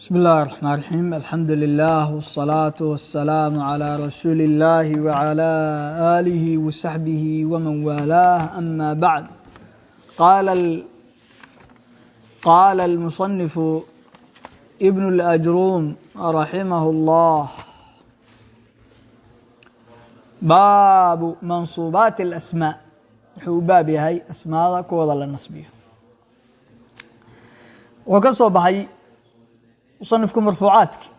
بسم الله الرحمن الرحيم الحمد لله والصلاة والسلام على رسول الله وعلى آله وصحبه ومن والاه أما بعد قال ال... قال المصنف ابن الأجروم رحمه الله baabu mansuubaati اlasmaa wuxuu u baab yahay asmaada kuwooda la nasbiyo wuxuu ka soo baxay musanifku marfuucaadki.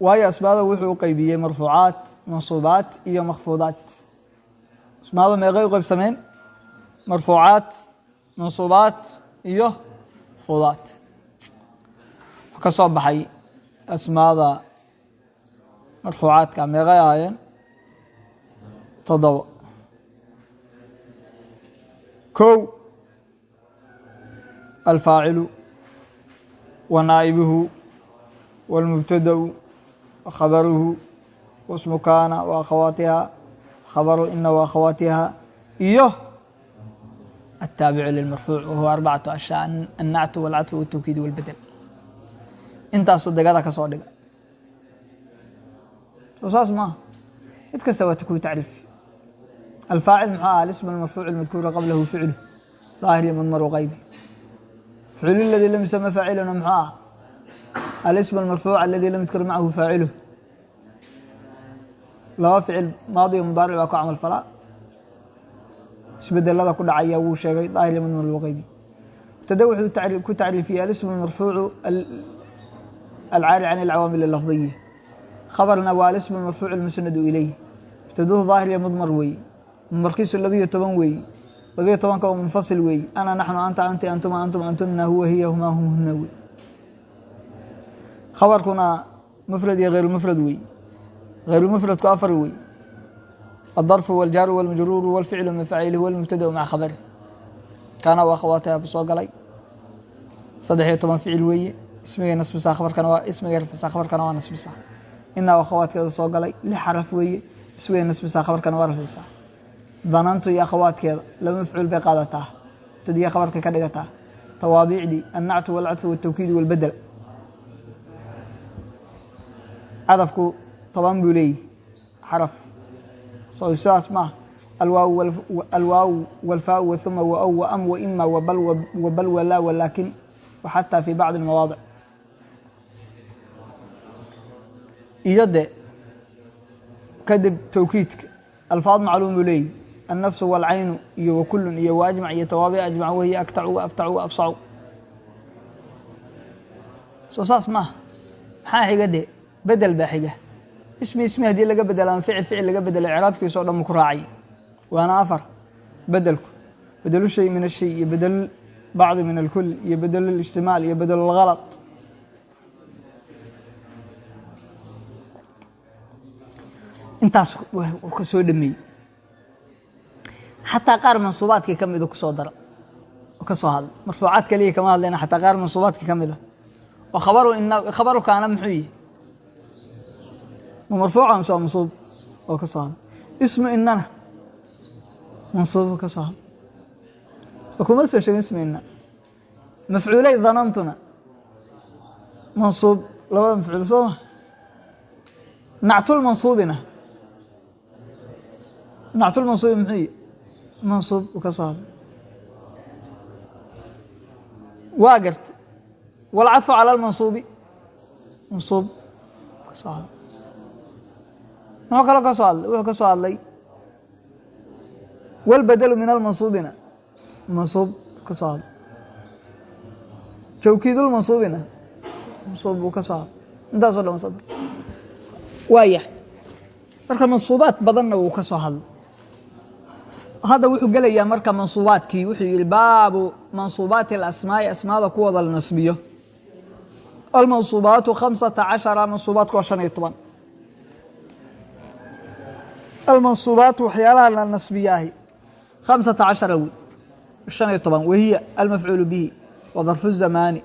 Waayo asmaada wuxuu u qeybiyey marfuucaat mansuubaat iyo makfuudaat asmaadu meeqay u qeybsameen marfuucaat mansuubaat iyo wuxuu ka soo baxay asmaada marfuucaadka meeqay ahaayeen? Toddoba kow. Alfaacilu. Wa wاlmubtada'u wa khabaruhu wasmu kaana wa akhawaatiha khabaru ina wa akhawaatiha iyo ataabicu lilmarfuuc wahuwa arbacatu ashyaa annactu walcadfu waltawkiid walbedel intaasuu degada ka soo dhiga soo saas maaha mid kasta waa tukuu tacriif alfaacil muxuu aha alism almarfuuc almadkuura qablahu ficlu daahir iyo mudmar qaybi ficlu ladii lam yusama faaciluna muxuu ah alism almarfuuc aladii lam yudkar macahu faaciluh laba ficil maadi iyo mudaaric baa ku camal falaa isbedelada ku dhacaya wuu sheegay daahir iyo mudmar qaybi mubtada wuxuu ku tacriifiyey alism almarfuucu alcaari can alcawaamil alafdiya khabarna waa alism marfuuc musnadu ileyh mubtaduhu daahir mudmar weeye mudmarkiisu labiyo toban weeye labiyo tobanka oo munfasil weeye ana naxnu anta anti antuma antum antuna huwa hiya humaa hum huna wey khabarkuna mufrad iyo heyrumufrad weeye heyrumufradku afar weeye adarfu waljaaru walmajruuru walficlu min faciilihi walmubtadau maca khabari kaana waa khawaatiha bu soo galay saddex iyo toban ficil weeye ismigay nasbisaa khabarkana waa ismigay rafcisaa khabarkana waa nasbisaa inaa akhawaadkeeda soo galay lix xaraf weeye isway nasbisaa khabarkana waa rafcisaa danantu iyo akhawaadkeeda laba mafcuul bay qaadataa mubtadiya khabarka ka dhigataa tawaabiicdii annactu walcadfu waltawkiidi walbedel cadafku toban buu leeyihi xaraf. Soo sidaas maaha alwaaw walfaau wathuma waow waam waima wabal walaa walaakin waxataa fi bacdi almawaadic. Iyo de kadib towkiidka alfaad macluum buu leeyihi annafsu wاlcaynu iyo wakulun iyo waajmac iyo tawaabic ajmac wahiya aktacu waabtacu waabsacu soo saas maaha maxaa xiga de bedel baa xiga. Ismi ismi haddii laga bedel aan ficil ficil laga bedela craabkiisa o dhan mu ku raacay. Waana afar. Bedelku. Bedelu shay min ashay iyo bedel bacdi min alkul iyo bedellijtimaal iyo bedelulhalad intaas ka soo dhameeyey. Xataa qaar mansuubaadkii ka mida ku soo dara oo ka soo hadla marfuucaad kaliya kama hadlayna xataa qaar mansuubaadkii ka mida ah. oo khabaru kaana muxuu yihi marfuuca mise waa mansuub oo ka hadla ismu inana mansuub ka hadla oo kuma soo sheegin ismu ina mafcuulay danantuna mansuub labada mafcuul soo ma? Nactulmansuubina nactulmansuubi muxuu yihi mansuub uu ka soo hadlay waa garta walcadfu cala almansuubi mansuub ka soo hadlay muxuu kaloo ka soo hadlay? Wuxuu ka soo hadlay walbadelu min almansuubina. Mansuub ka soo hadlay. Tawkiidulmansuubina mansuub buu ka hadlay. Intaaso dhan soo waa yahay. Marka mansuubaad badanna wuu ka hadlay. Hadda wuxuu gelayaa marka mansuubaadkii. Wuxuu yihi baabu mansuubaati alasmaai. Asmaada kuwooda la nasbiyo. Almansuubaatu khamsata cashara mansuubaadku waa shan iyo toban almansuubaatu waxyaalaha la nasbiyaahi khamsata cashara wey shan iyo toban wahiya almafcuulu bihi wa darfu zamaani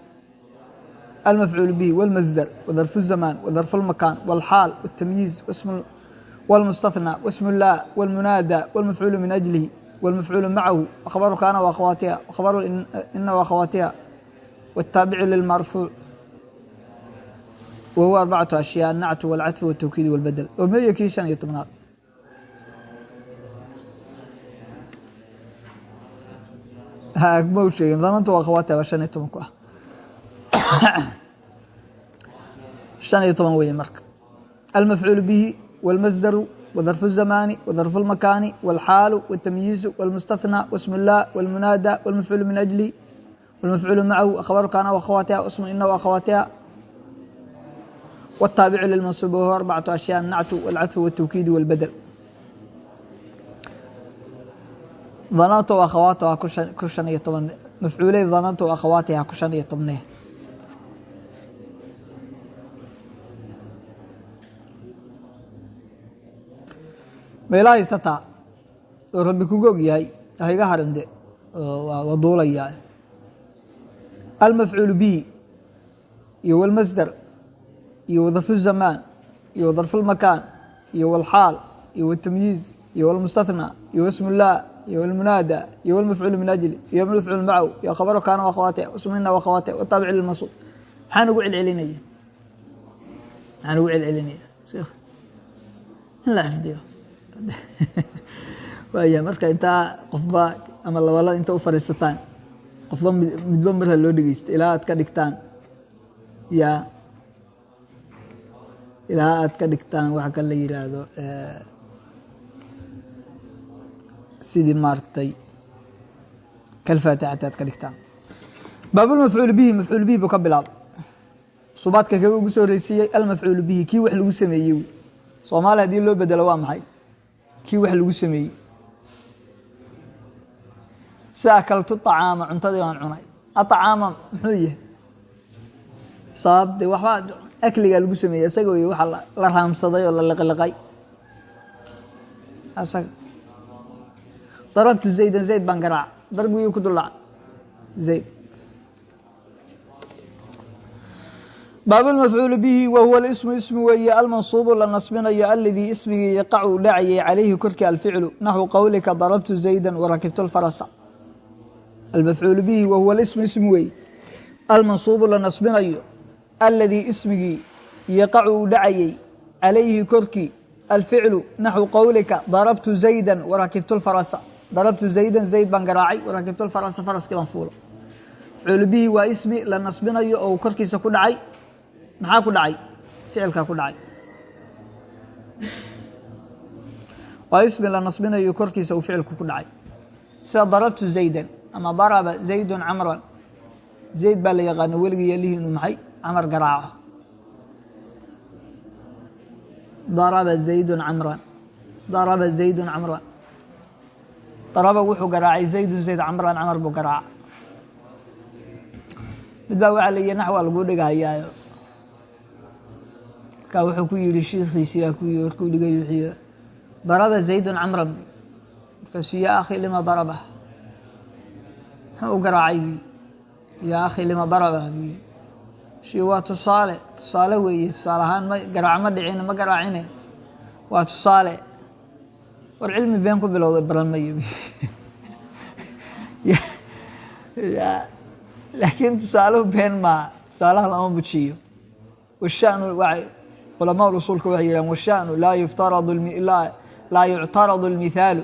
المفعول به والمصدر وظرف الزمان وظرف المكان والحال والتمييز واسم والمستثنى واسم الله والمنادى والمفعول من أجله والمفعول معه وخبر كان وأخواتها وخبر إن, إن وأخواتها والتابع للمرفوع wa huwa arbacatu ashyaa annactu walcadfu waltawkiid walbedel oo meeyo kii shan iyo tobnaad ma u sheegin dananta waa khawaataba shan iyo toban ku ah shan iyo toban weeye marka almafcuul bihi wاlmasdaru وdرف الزmاn وdرف الmakاn والxاal والتmyiiز والمستثنى واسم الlah والمناadى والمفcuل min أجلi والمفcuل mعhu أخبر kana وأkhawاatiha واسم ina وأkhawاatiha والtaaبع للمنصوب وهو أربعة أشhyاء النعت والcadف والتوkيid والbdل dhananta akhawaatuha ku shan iyo toban. Mafcuuley dhanantu akhawaatiha ku shan iyo tobnee meelaa haysataa oo rabbi kugu og yahay hayga harinde waa duulayaa almafcuul bihi iyo walmasdar iyo wadarfu zamaan iyo wadarfu lmakaan iyo walxaal iyo waltamyiiz iyo walmustathnaa iyo wasmullaah iyo اlmunaada iyo wاlmafcuul min ajli iyo mafcuul macaw iyo khabaro kaana wakhawate smina wakhawate wtaabici lilmasuul maxaan ugu celcelinaya maxaan ugu celcelinaya shekh in la xifdiyo waaya marka intaa qofba ama labalo inta u fariisataan qofba midba marha loo dhegeysto ilaa aad ka dhigtaan ya ilaa aad ka dhigtaan waxa kan la yihaahdo sidii maaragtay kalfaatixata aad ka dhigtaan. Baabulmafcuul bihi mafcuul bihi buu ka bilaabay subaadka kaga ugu soo horeysiiyey almafcuul bihi kii wax lagu sameeyey soomaali haddii loo bedelo waa maxay? Kii wax lagu sameeyey. Si akaltu acaama cuntadii baan cunay. Aطacaama muxuu yahay? Sababde waxba akligaa lagu sameeyey isaga wey waxa la raamsaday oo la liqliqay darabtu zaydan zayd baan garaaca darbigii ku duldhaca zayd baabulmafcuul bihi wa huwa ismu ismi weeye almansuubu la nasbinayo aladii ismigii yaqacu u dhacayay calayhi korkii alficlu naxwu qowlika darabtu zayda warakibtu lfarasa almafcuul bihi wa huwa ismi weeye almansuubu la nasbinayo aladii ismigii yaqacu u dhacayay calayhi korkii alficlu naxwu qowlika darabtu zayda warakibtu lfarasa darabtu zaydan zayd baan garaacay warakibtu lfarasa faraskii baan fuula mafcuul bihi waa ismi la nasbinayo oo korkiisa ku dhacay. Maxaa ku dhacay? Ficilkaa ku dhacay. Waa ismi la nasbinayo korkiisa uu ficilku ku dhacay. Sida darabtu zaydan ama daraba zaydun camran. Zayd baa la yaqaano yaalihii inuu maxay? Camar garaaco. Daraba zaydun camran. Daraba zaydun camran daraba wuxuu garaacay zaydun zayd camran camar buu garaaca mid baa waxaa la yihi nax lagu dhigahayaayo markaa wuxuu ku yihi shiikiisii baa ku yii warkuu dhigay wuxuu daraba zaydun camran markaasuu yaa akhi lima daraba muxuu u garaacay bu yaa akhi lima daraba bu shi waa tusaale tusaale weeye tusaale ahaan ma garaac ma dhicin ma garaacine waa tusaale war cilmi been ku bilowday baran mayo laakiin tusaaluhu been maa tusaalaha lama mujiyo washanu culamaa usuulka waxay yidhahan washanu laa yuftaradu laa yuctaradu اlmithaalu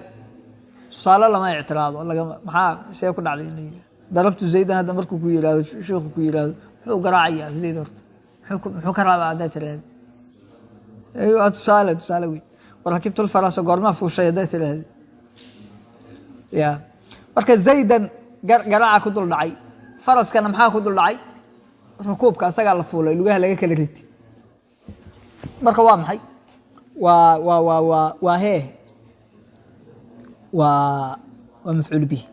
tusaale lama ictiraado maxaa see ku dhacday darabtu zaydan hadda markuu ku yihahdo sheikhu ku yihahdo muxuu garaacaya zayd horta? Muxuu ka raaba haddaa tiraahda tusaale tusaale wey warakibtu lfarasa goormaa fuushay haddaa tiraahda ya marka zaydan garaaca ku dul dhacay faraskana maxaa ku dul dhacay rukuubka asagaa la fuulay lugaha laga kala riti marka waa maxay waa waa waa waa waa hee waa waa mafcuul bihi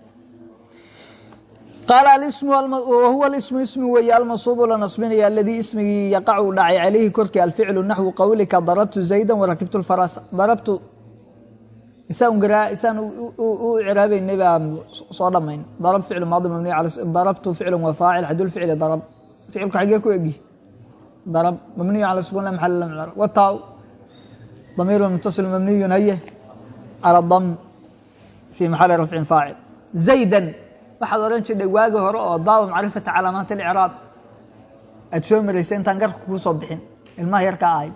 wahuwa alismu ismi weeye almansuubu la nasbinaya aladii ismigii yaqacu dhacay calayhi korkii alficlu naxwu qowlika darabtu zayda warakibtu lfarasa darabtu isaan u ciraabeynay baa soo dhamayn darab ficlu maadi mabniy darabtu ficlu waa faacil xadul ficli darab ficilku xagee ku egi darab mabniyu cala sukun la maxal lam cira wataa damiir mutasil mabniyu haye cala dam fi maxali rafcin faacil zaydan waxaad odhan jirdhay waagi hore oo daaba macrifata calaamaat alciraab aad soo maraysay intaan garka kuu soo bixin. Ilmaha yarkaa ahayd.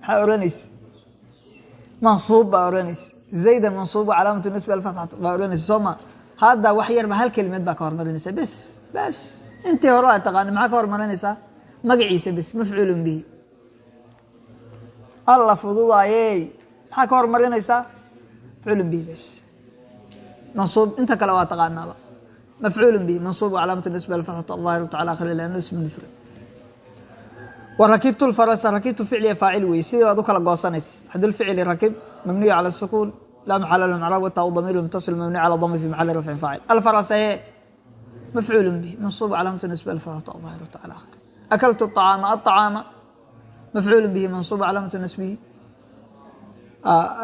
Maxaa oranaysa mansuub baa oranaysa zaydan mansuubu calaamatu nasbi alfatxatu baa oranaysa soo ma hadda wax yarba hal kelimad baa ka hormarinaysa bes bes. Intii hore aa taqaani maxaa ka hormarinaysaa? Magaciisa bes mafcuulun bihi. Alla fududaayey. Maxaa ka hormarinaysaa? Mafcuulun bihi bes. Mansuub inta kale waa taqaanaaba mafcuulun bihi mansuub calaamatu nasbi alfatxatu alظaahiratu cala akhiri lannu ismu mufrad wrakibtu farasa rakibtu ficliya faacil wey sidii baad u kala goosanaysa xadulficli rakib mabniyu cala sukuun laa maxala lahu mcraab wataau damiir mutasil mabniy cala dami fi maxali rafcin faacil alfarasa he mafcuul bih mansuub calaamatu nasbi alfatxatu alظaahiratu cala akhiri akaltu acaama aطacaama mafcuul bihi mansuub calaamatu nasbihi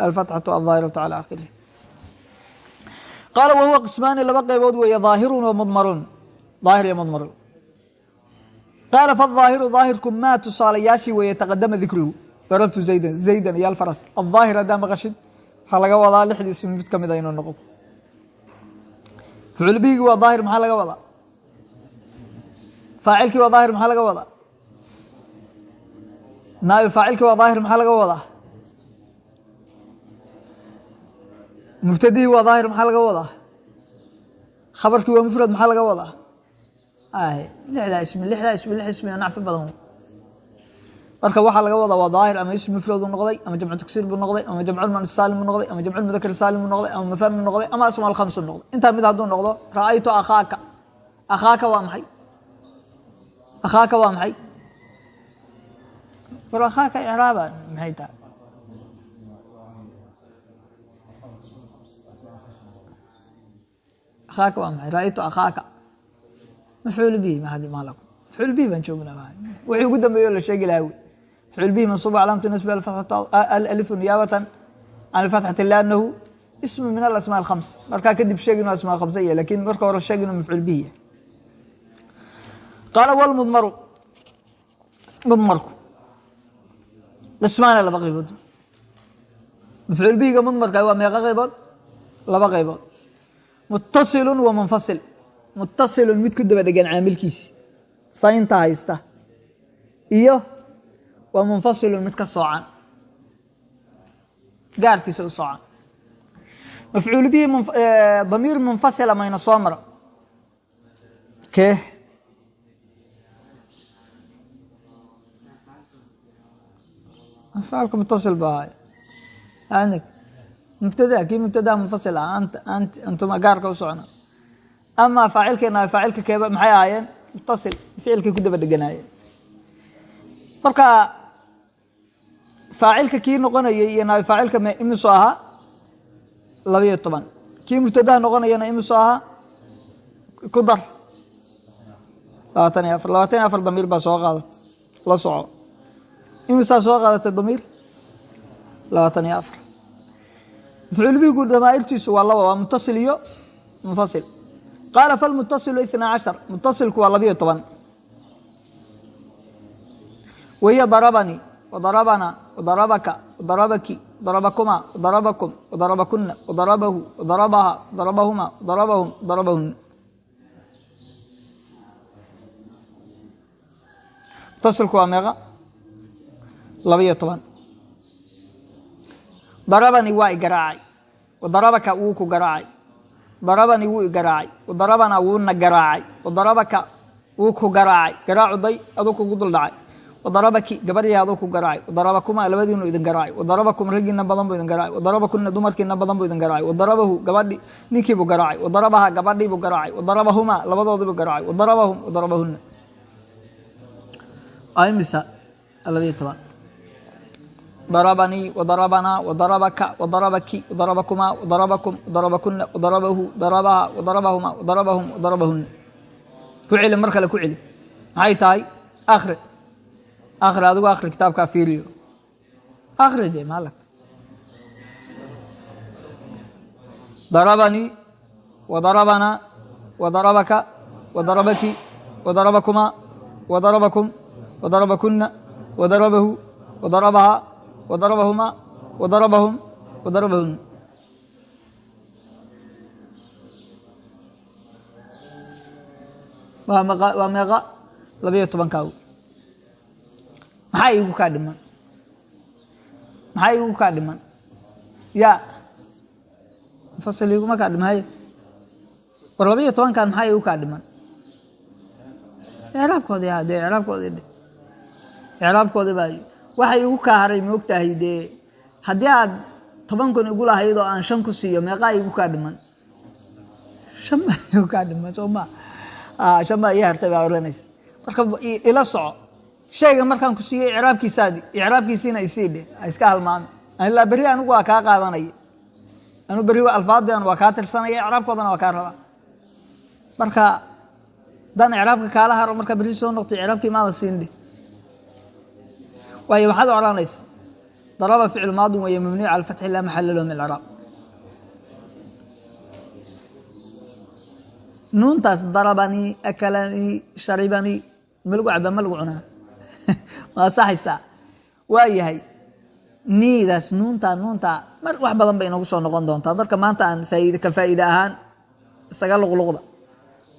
alfatxatu alظaahiratu cala akhirih qaala wahuwa qismaani laba qaybood weeye daahirun wa mudmarun daahir iyo mudmarun qaala faaahiru daahirku maa tusaalayaashii weeye taqadama dikruhu darabtu zaydan zaydan iyo alfaras adaahir haddaa maqashid waxaa laga wadaa lixdiisi mid ka mida inuu noqdo fucul bihigi waa daahir maxaa laga wadaa faacilkii waa daahir maxaa laga wadaa naabi faacilkii waa daahir maxaa laga wadaa mubtadihii waa daahir maxaa laga wadaa? Khabarkii waa mufrad maxaa laga wadaa? Lixdaa ismi lixdaa ismi lix ismi nacfi badan. Marka waxaa laga wadaa waa daahir ama ism mufrad buu noqday ama jamcu taksiir buu noqday ama jamculmuanas saalim buu noqday ama jamculmudakar saalim buu noqday ama muhan buu noqday ama asmaa alkhams buu noqday. Intaa mid hadduu noqdo ra'aytu akhaaka. Akhaaka waa maxay? Akhaaka waa maxay? War akhaaka icraaba maxay tahay akhaaka waa maxay ra'aytu akhaaka mafcuul bihi maalaku mafcuul bihi baan joognaa wixii ugu dambeeyo la sheegi lahaa wey mafcuul bihi mansuuba calaamatu nasbi alifu niyaabatan can alfatxati liannahu ismu min alasmaa alkhams markaa kadib sheeg inuu asmaa khamsa yahay laakiin marka hore sheeg inuu mafcuul bihi qaala wlmudmaru mudmarku qismaana laba qaybood mafcuul mudmarka waa meeqa qaybood laba qaybood mutasilu wa munfasil. Mutasilun mid ku daba dhegan caamilkiisi. Saynta haysta. Iyo wa munfasilun mid ka soocan. Gaarkiisa u soocan. Mafcuul bihi damiir munfasila mayna soo mara kee? Afcaalka mutasil ba ahay mubtada kii mubtadaa munfasil ah ant ant antuma gaarka u socna ama faacilkeena faacilka keeba maxay ahaayeen mutasil ficilkay ku daba dheganaayeen marka faacilka kii noqonayay iyo naabi faacilka imisu ahaa labayo toban kii mubtadaha noqonayana imisu ahaa ku dar labaatan iyo afar labaatan iyo afar damiir baa soo qaadatay la soco imisaa soo qaadatay damiir labaatan iyo afar mafcuul bihigu damaa'irtiisu waa laba waa mutasil iyo munfasil. Qaala falmutasilu itnaa cashar mutasilku waa labiyo toban. Wahiya darabanii wadarabana wadarabaka wadarabaki wadarabakuma wadarabakum wadarabakuna wadarabahu wadarabaha wadarabahuma wadarabahum wadarabahuna mutasilku waa meeqa? Labiyo toban. Darabani waa i garaacay wadarabaka wuu ku garaacay. Darabani wuu i garaacay. Wadarabana wuuna garaacay. Wadarabaka wuu ku garaacay. Garaacu day aduu kugu dul dhacay wadarabaki gabadhii aduu ku garaacay. Wadarabakuma labadiinu idin garaacay. Wadarabakum raggiina badan buu idin garaacay. Wadarabakuna dumarkiina badan buu idin garaacay. Wadarabahu gabadhi ninkiibuu garaacay. Wadarabaha gabadhiibuu garaacay. Wadarabahuma labadoodiibuu garaacay. Wadarabahum wadarabahuna imisa labayo toban darabanii wadarabana wadarabaka wadarabaki wadarabakuma wadarabakum wadarabakuna wadarabahu darabaha wadarabahuma wadarabahum wadarabahuna ku celi mar kale ku celi maxay tahay? Akri akri adigu akri kitaabkaa fiiriyo. Akri dee maalak. Darabanii wadarabana wadarabaka wadarabaki wadarabakuma wadarabakum wadarabakuna wadarabahu wadarabaha wadarabahuma wadarabahum wadarabahun waa meeqa labayo tobankaagu maxaa iigu kaa dhiman maxaa iigu kaa dhiman ya mufasil iguma kaa dhimahaye war laba iyo tobankan maxaa iigu kaa dhiman icraabkoodii ha dee icraabkoodii dhe icraabkoodii baa waxa igu kaa haray ma ogtahay dee. Haddii aad toban kun igu lahayd oo aan shan ku siiyo meeqaa igu kaa dhiman. Shan baa igu kaa dhiman soo ma. Shan baa ii hartay baa oranaysa marka ila soco. Shayga markaan ku siiyey icraabkiisaadi icraabkiisiina isii dhe ha iska halmaami ilaa berri anigu waa kaa qaadanaya anu berri alfaadian waa kaa tirsanaya icraabkoodana waa kaa rabaa. Marka haddaan icraabka kaala haro markaa berri soo noqto icraabkii maada siindhe waayo waxaad odhanaysa daraba ficlu maadin weeye mabniyu cala fatxi laa maxala lahu min icraab nuuntaas darabanii akalanii sharibanii ma lagu cabaa ma lagu cunaa? Ma asaxaysaa waa yahay niidaas nuuntaa nuuntaa mar wax badan bay inagu soo noqon doontaa. Marka maanta aan faaid ka faa'iide ahaan isaga luqluqda.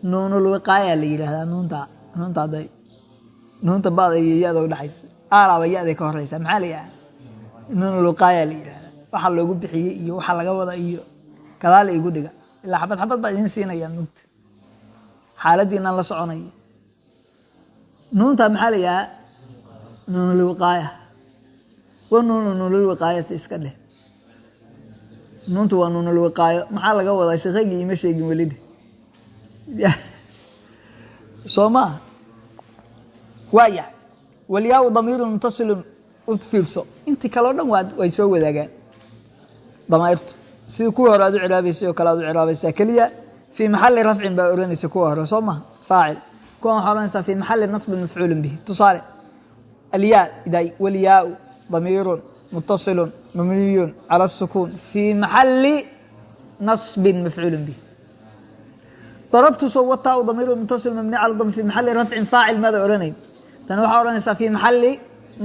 Nuunulwiqaaya la yidhaahdaa nuunta nuunta aday nuunta bada iyo ya-da udhexaysa aalaaba ya-day ka horeysa maxaa la yidhahda nuunulwiqaaya la yidhahdaa. Waxa loogu bixiyey iyo waxa laga wada iyo kadaala igu dhiga. Ilaa xabad xabad baa idin siinaya mugta. Xaaladiinaan la soconaya. Nuunta maxaa la yidhahdaa? Nuunulwiqaaya wa nuunu nuunulwiqaayata iska dheh. Nuuntu waa nuunulwiqaayo maxaa laga wadaa? Sheekeygii ima sheegin welidhe soo maaha waa yahay walyaau damiirun mutasilun u fiirso. Intii kaleo dhan way soo wadaagaan damairtu sidii kuwa hore aad u ciraabaysay oo kale aad u ciraabaysaa keliya fii maxali rafcin baa oranaysa kuwa hore. Soo maha faacil. Kuwan waxaa oranaysaa fii maxali nasbin mafcuulin bihi. Tusaale alyaa iday walyaau damiirun mutasilun mabniyun cala asukuun fii maxali nasbin mafcuulin bihi. Darabtu soo wataa damiir mutasil mabni cala dam fi maxali rafcin faacil maada ohanay tani waxaa ohanaysaa fi maxali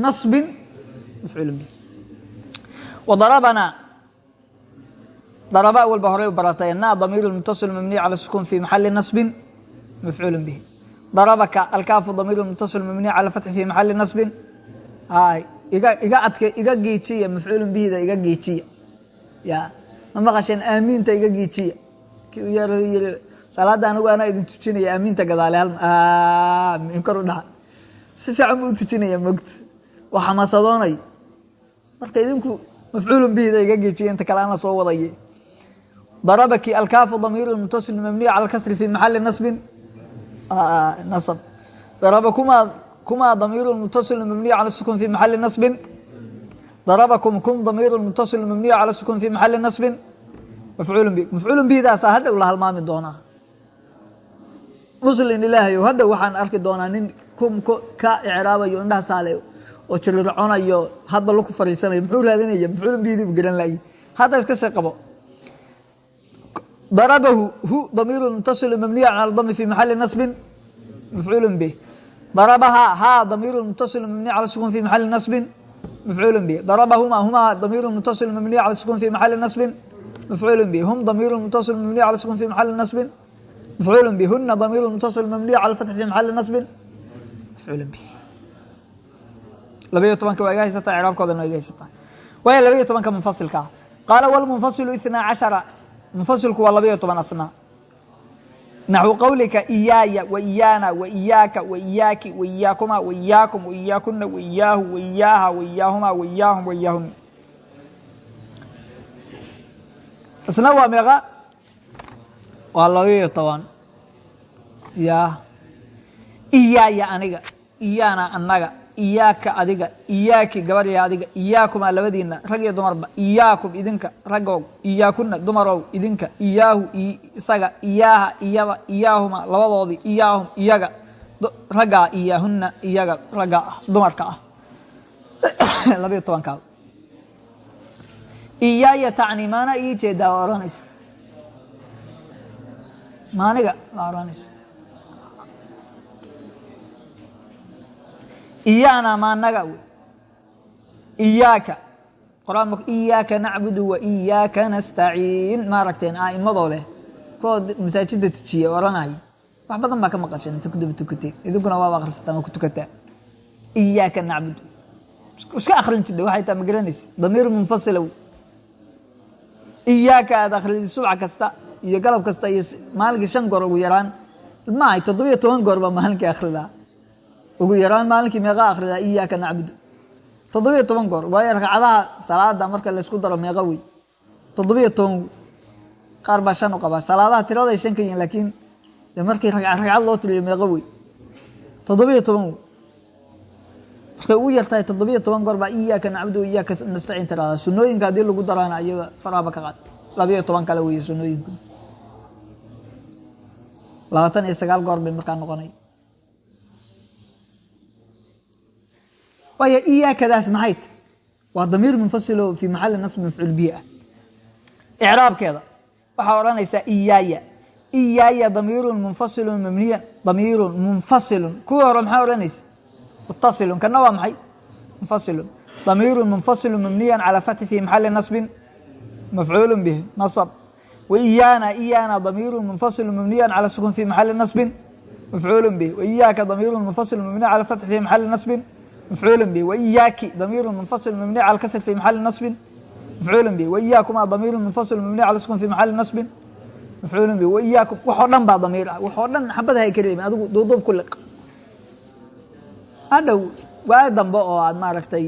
nasbin mafcuulin bihi wadarabana daraba awal ba horey u baratay na damiir mutasil mabni cala sukuun fi maxali nasbin mafcuulin bihi. Darabaka alkaafu damiir mutasil mabni cala fatxi fi maxali nasbin. Hay iga iga adke iga giijiya mafcuulin bihida iga giijiya. Ya ma maqasheen aamiinta iga giijiya. Salaada anigu anaa idin tujinaya aamiinta gadaale min kor u dhaha si fiican buu u tujinaya mogta waa xamaasadoonay marka idinku mafcuulun bihida iga geejiya inta kale ana soo wadaye darabaki alkaafu damiiru mutasil mabniyu cala kasri fi maxali nasbin. Nasb daraba kumaa kumaa damiiru mutasil mabniyu cala sukun fi maxali nasbin. Darabakum kum damiiru mutasil mabniyu cala sukun fi maxali nasbin. Mafcuulun bi mafcuulun bihidaasaa hadhow la halmaami doonaa. Muslin ilaahayo hadhow waxaan arki doonaa nin ka icraabayo indhaha saale oo jirirconayo hadba laku fariisanayo muxuu raadinaya mafcuulun bihidii bu garan laayay hadda iska sii qabo. Darabahu hu damiiru mutasilu mabniyu cala dami fi maxali nasbin mafcuulun bih. Darabaha ha damiiru mutasilu mabniyu cala sukun fi maxali nasbin mafcuulun bih. Darabahuma huma damiiru mutasilu mabniyu cala sukun fi maxali nasbin mafcuul bih. Hum damiir mutaصil mabniy cala sukun fi maxali nasbin mafcuul bih. Huna damiir mutaصil mabniy cala fatxi fi maxali nasbin mafcuul bih labaiyo tobanka waa iga haysataa icraabkoodana waa iga haysataa waaya labaiyo tobanka munfasilka ah qaala wlmunfasilu ithnaa cashara munfasilku waa labaiyo toban asnaa naxwu qowlika iyaaya wa iyaana wa iyaaka wa iyaaki wa iyaakuma wa iyaakum wa iyaakuna wa iyaahu wa iyaaha wa iyaahuma wa iyaahum wa iyaahuna isna waa meeqa waa labaiyo toban ya iyaaya aniga iyaana anaga iyaaka adiga iyaaki gabadhya adiga iyaakumaa labadiina rag iyo dumarba iyaakum idinka ragow iyaakuna dumarow idinka iyaahu isaga iyaaha iyaba iyaahuma labadoodii iyaahum iyaga raggaa iyaahuna iyaga ragga ah dumarka ah. Labaiyo tobankaa iyaaya tacni maana ii jeedaa waa ohanaysa maaniga waa ohanaysa iyaana maanaga wey. Iyaaka iyaaka nacbudu wa iyaaka nastaciin maaragteen a'imadoo leh kuwa masaajida tujiya oranaya wax badan baa ka maqasheen inta kudaba tukateen idinkuna waaba akhrisataan waa ku iyaaka nacbudu. Iska akrin jidha waxay taa ma garanaysa. Damiir munfasila wey iyaaka aad akhridi subca kasta iyo galab kasta iyo maalinkii shan goor ugu yaraan. Maahay toddobiyo toban goor baa maalinkii akhridaa ugu yaraan maalinkii meeqa akhridaa iyaaka nacbudu toddobiyo toban goor waayo ragcadaha salaada marka laysku daro meeqa wey. Toddobiyo toban wey qaar baa shan u qabaa. Salaadaha tiraday shan ka yihiin laakiin markii ragcad loo tiriyo meeqo wey. Toddobiyo toban wey markay ugu yartahay toddobiyo toban goor baa iyaaka nacbudu iyaaka nastaciin tirahdaa sunooyinka haddii lagu daraana iyaga faraaba ka qaad. Labayo toban kale weeye sunooyinku labaatan iyo sagaal goor bay markaa noqonay waayo iyaakadaas maxay ta waa damiir munfasilo fii maxali nasb mafcuul bihi ah icraabkeeda waxaa odhanaysaa iyaaya. Iyaaya damiirun munfasilun mabniyan damiirun munfasilun. Kuwii hore maxaa odhanaysa? Mutasilun kana waa maxay? Munfasilun. Damiirun munfasilun mabniyan calaa fatxi fii maxali nasbin mafcuulun bihi nasab. Waiyaana iyaana damiirun munfasilun mabniyan cala sukun fii maxali nasbin mafcuulun bihi. Waiyaaka damiirun munfasilun mabniyan cala fatxi fii maxali nasbin mafcuulun bihi waiyaaki damiirun munfasilun mabniyan cala kasr fii maxali nasbin mafcuulun bihi waiyaakumaa damiirun munfasilun mabniyan cala sukun fii maxali nasbin mafcuulun bihi waiyaakum waxoo dhan baa damiir ah waxoo dhan xabadaha ay kareemi adigu duuduub ku liq hadhow waa dambe oo aad maaragtay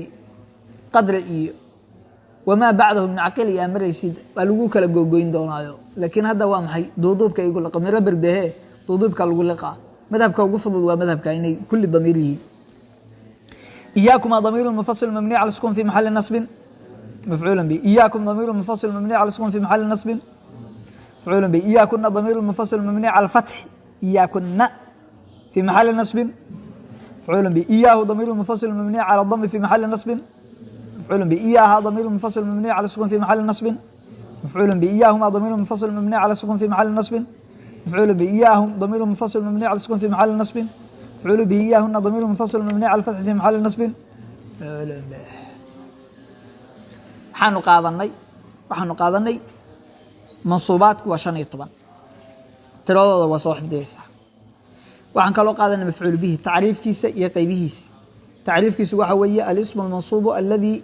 qadri iyo wamaa bacdahu min caqil iyo amaraysid waa lagu kala gogoyn doonaayo laakiin hadda waa maxay duuduubka igu liqa miro berdehe duuduubka lagu liqaa madhabka ugu fudud waa madhabka inay kulli damiir yihiin iyakuma damiir mufasil mabniy cala sukun fi maxali nasbin. Mafcuula bi. Iyakum damiir mufasil mabniy cala sukun fi maxali nasbin. Mafcuula bi. Iyakuna damiir mufasil mabniy cala fatxi iyakuna fi maxali nasbin. Mafcuula bi. Iyahu damiir mufasil mabniy cala dami fi maxali nasbin. Mafcuula bi. Iyaha damiir mufasil mabniy cala sukun fi maxali nasbin. Mafcuula bi. Iyahuma damiir mufasil mabniy cala sukun fi maxali nasbin. Mafcuula bi. Iyahum damiir mufasil mabniy cala sukun fi maxali nasbin mafcuul bihi iyahuna damiir munfasil mabniy cala fatxi fi maxali nasbin waxaanu qaadanay waxaanu qaadanay mansuubaadku waa shan iyo toban tiradooda waa soo xifdiyeysaa waxaan kaloo qaadanay mafcuul bihi tacriifkiisa iyo qeybihiisa tacriifkiisu waxa weeye alismu almansuubu aladii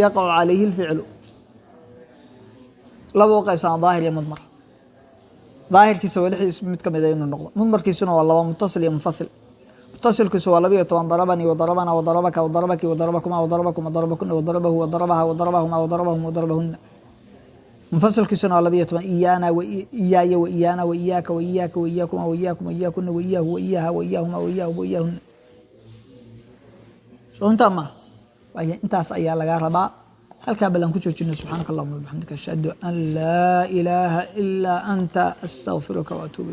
yaqacu calayhi اlficlu laba u qaybsama daahir iyo mudmar daahirkiisa waa lixdii isku mid ka mida inuu noqdo mudmarkiisuna waa mutasilkiisu waa labayo toban darabanii wadarabana wadarabaka wadarabaki wadarabakuma wadarabakum wadarabakuna wadarabahu wadarabaha wadarabahuma wadarabahum wadarabahuna munfasilkiisuna waa labayo toban iyaana iyaaya waiyaana waiyaaka waiyaaka waiyaakuma waiyaakuma waiyaakuna waiyahu waiyaha waiyaahuma waiyaahum waiyaahuna intaa ma waay intaas ayaa lagaa rabaa. Halkaa balan ku joojina subxaanaka allahuma wabixamdika ashhadu an laa ilaaha ilaa anta astaqfiruka waatuubu